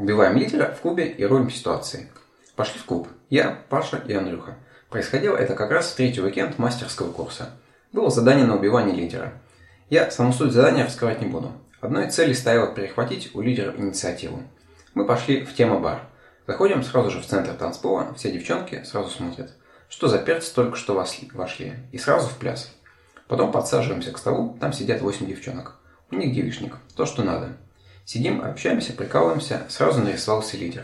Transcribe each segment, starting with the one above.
Убиваем лидера в клубе и рулим ситуацией. Пошли в клуб. Я, Паша и Андрюха. Происходило это как раз в третий уикенд мастерского курса. Было задание на убивание лидера. Я саму суть задания раскрывать не буду. Одной цели стояло перехватить у лидера инициативу. Мы пошли в тему бар. Заходим сразу же в центр танцпола, все девчонки сразу смотрят. Что за перцы только что вошли. И сразу в пляс. Потом подсаживаемся к столу, там сидят 8 девчонок. У них девичник, то, что надо. Сидим, общаемся, прикалываемся, сразу нарисовался лидер.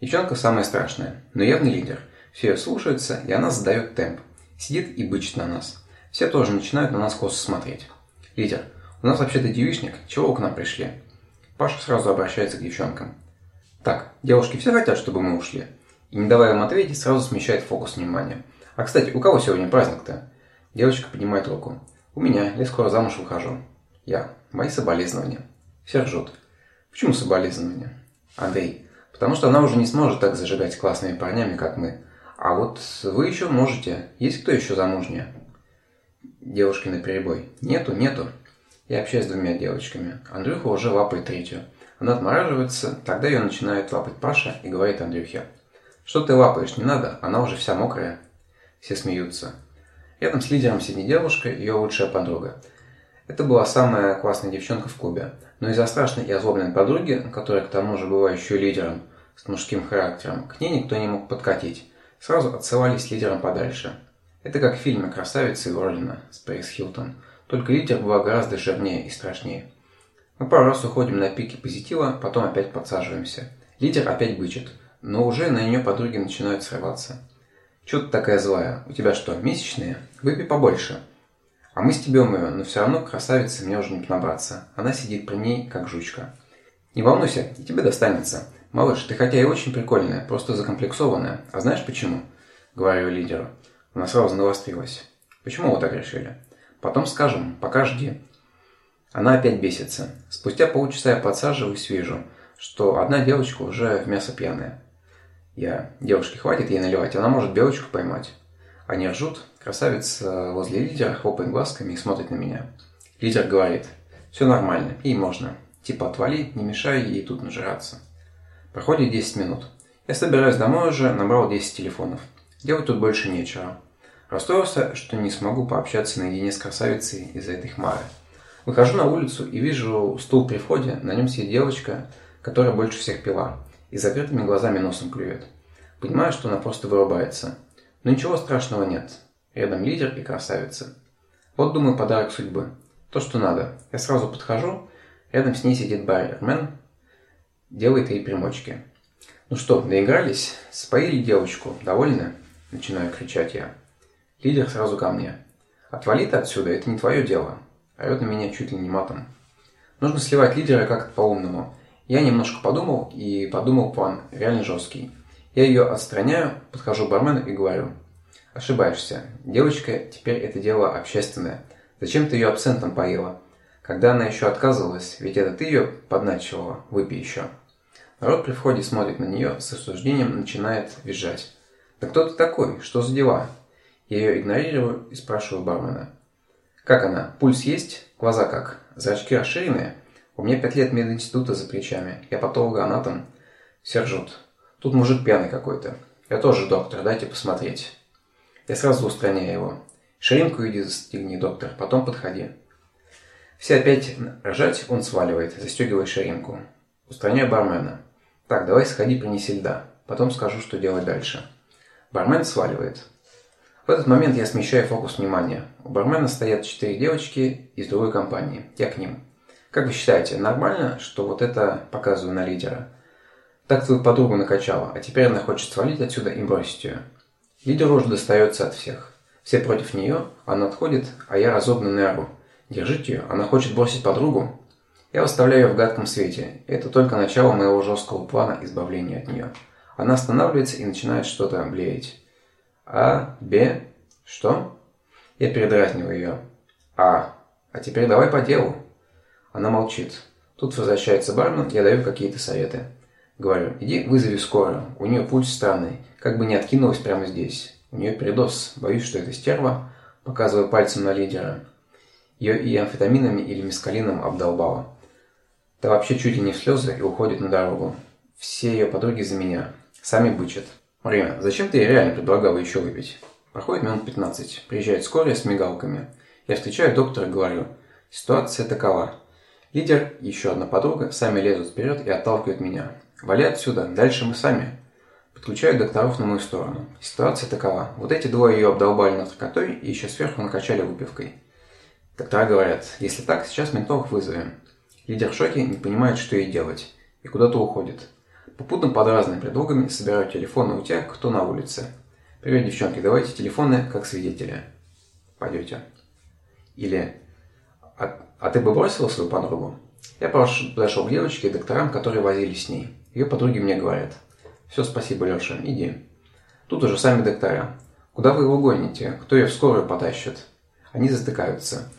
Девчонка самая страшная, но явный лидер. Все ее слушаются, и она задает темп. Сидит и бычит на нас. Все тоже начинают на нас косо смотреть. Лидер, у нас вообще-то девичник, чего вы к нам пришли? Паша сразу обращается к девчонкам. Так, девушки все хотят, чтобы мы ушли? И не давая им ответить, сразу смещает фокус внимания. А кстати, у кого сегодня праздник-то? Девочка поднимает руку. У меня, я скоро замуж выхожу. Я. Мои соболезнования. Все ржут. Почему соболезнования? Андрей. Потому что она уже не сможет так зажигать классными парнями, как мы. А вот вы еще можете. Есть кто еще замужняя? Девушки на перебой. Нету, нету. Я общаюсь с двумя девочками. Андрюха уже лапает третью. Она отмораживается, тогда ее начинает лапать Паша и говорит Андрюхе. Что ты лапаешь, не надо, она уже вся мокрая. Все смеются. Рядом с лидером сидит девушка, ее лучшая подруга. Это была самая классная девчонка в клубе. Но из-за страшной и озлобленной подруги, которая к тому же была еще лидером с мужским характером, к ней никто не мог подкатить. Сразу отсылались лидером подальше. Это как в фильме «Красавица и Орлина» с Пэрис Хилтон. Только лидер была гораздо жирнее и страшнее. Мы пару раз уходим на пике позитива, потом опять подсаживаемся. Лидер опять бычит, но уже на нее подруги начинают срываться. Чё ты такая злая? У тебя что, месячные? Выпей побольше. А мы стебем ее, но все равно красавица мне уже не набраться. Она сидит при ней, как жучка. Не волнуйся, и тебе достанется. Малыш, ты хотя и очень прикольная, просто закомплексованная. А знаешь почему? Говорю лидеру. Она сразу навострилась. Почему вы так решили? Потом скажем, пока жди. Она опять бесится. Спустя полчаса я подсаживаюсь, вижу, что одна девочка уже в мясо пьяная. Я, девушке хватит ей наливать, она может белочку поймать. Они ржут, красавица возле лидера хлопает глазками и смотрит на меня. Лидер говорит, все нормально, ей можно. Типа отвали, не мешай ей тут нажираться. Проходит 10 минут. Я собираюсь домой уже, набрал 10 телефонов. Делать тут больше нечего. Расстроился, что не смогу пообщаться наедине с красавицей из-за этой хмары. Выхожу на улицу и вижу стул при входе, на нем сидит девочка, которая больше всех пила и закрытыми глазами носом клюет. Понимаю, что она просто вырубается. Но ничего страшного нет. Рядом лидер и красавица. Вот, думаю, подарок судьбы. То, что надо. Я сразу подхожу, рядом с ней сидит барьермен, делает ей примочки. «Ну что, доигрались? Споили девочку? Довольны?» Начинаю кричать я. Лидер сразу ко мне. «Отвали ты отсюда, это не твое дело». Орет на меня чуть ли не матом. Нужно сливать лидера как-то по-умному. Я немножко подумал, и подумал план реально жесткий. Я ее отстраняю, подхожу к бармену и говорю. Ошибаешься. Девочка, теперь это дело общественное. Зачем ты ее абсентом поила? Когда она еще отказывалась, ведь это ты ее подначивала, выпей еще. Народ при входе смотрит на нее, с осуждением начинает визжать. «Да кто ты такой? Что за дела?» Я ее игнорирую и спрашиваю бармена. «Как она? Пульс есть? Глаза как? Зрачки расширенные?» У меня пять лет мединститута за плечами. Я патологоанатом. Все ржут. Тут мужик пьяный какой-то. Я тоже доктор, дайте посмотреть. Я сразу устраняю его. Ширинку иди застегни, доктор, потом подходи. Все опять ржать, он сваливает, застегивая ширинку. Устраняю бармена. Так, давай сходи, принеси льда. Потом скажу, что делать дальше. Бармен сваливает. В этот момент я смещаю фокус внимания. У бармена стоят четыре девочки из другой компании. Я к ним. Как вы считаете, нормально, что вот это показываю на лидера? Так твою подругу накачала, а теперь она хочет свалить отсюда и бросить ее. Лидеру уже достается от всех. Все против нее, она отходит, а я разобранный ору. Держите ее, она хочет бросить подругу. Я выставляю ее в гадком свете. Это только начало моего жесткого плана избавления от нее. Она останавливается и начинает что-то блеять. А, Б, что? Я передразниваю ее. А, а теперь давай по делу. Она молчит. Тут возвращается бармен, я даю какие-то советы. Говорю, иди вызови скорую, у нее пульс странный, как бы не откинулась прямо здесь. У нее передоз, боюсь, что это стерва, показываю пальцем на лидера. Ее и амфетаминами или мискалином обдолбала. Да вообще чуть ли не в слезы и уходит на дорогу. все ее подруги за меня. Сами бычат. Время. Зачем ты ей реально предлагала еще выпить? Проходит минут 15. Приезжает скорая с мигалками. Я встречаю доктора и говорю. Ситуация такова. Лидер еще одна подруга сами лезут вперед и отталкивают меня. Вали отсюда, дальше мы сами. Подключаю докторов на мою сторону. Ситуация такова. Вот эти двое ее обдолбали наркотой и еще сверху накачали выпивкой. Доктора говорят, если так, сейчас ментов вызовем. Лидер в шоке, не понимает, что ей делать. И куда-то уходит. Попутно под разными предлогами собираю телефоны у тех, кто на улице. Привет, девчонки, давайте телефоны как свидетели. Пойдете. Или а, а ты бы бросила свою подругу? Я подошел к девочке и докторам, которые возились с ней. Ее подруги мне говорят. Все, спасибо, Леша, иди. Тут уже сами доктора. Куда вы его гоните? Кто ее в скорую потащит? Они затыкаются.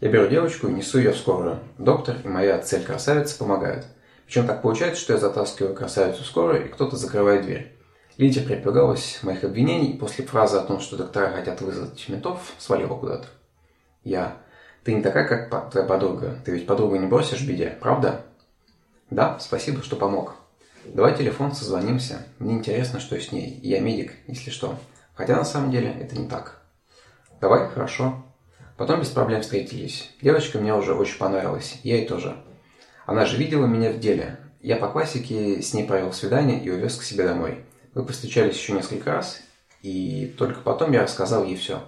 Я беру девочку и несу ее в скорую. Доктор и моя цель-красавица помогают. Причем так получается, что я затаскиваю красавицу в скорую, и кто-то закрывает дверь. Лидия припугалась моих обвинений и после фразы о том, что доктора хотят вызвать ментов, свалила куда-то. Я. Ты не такая, как твоя подруга. Ты ведь подругу не бросишь в беде, правда? Да, спасибо, что помог. Давай телефон, созвонимся. Мне интересно, что с ней. Я медик, если что. Хотя на самом деле это не так. Давай, хорошо. Потом без проблем встретились. Девочка мне уже очень понравилась. Я ей тоже. Она же видела меня в деле. Я по классике с ней провел свидание и увез к себе домой. Мы повстречались еще несколько раз, и только потом я рассказал ей все.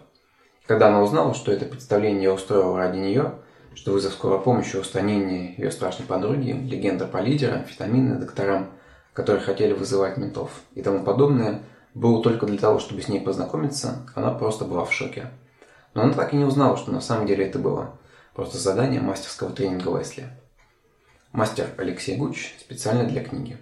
Когда она узнала, что это представление я устроил ради нее, что вызов скорой помощи устранение ее страшной подруги, легенда по лидерам, витамины докторам, которые хотели вызывать ментов и тому подобное, было только для того, чтобы с ней познакомиться, она просто была в шоке. Но она так и не узнала, что на самом деле это было. Просто задание мастерского тренинга Лесли. Мастер Алексей Гуч специально для книги.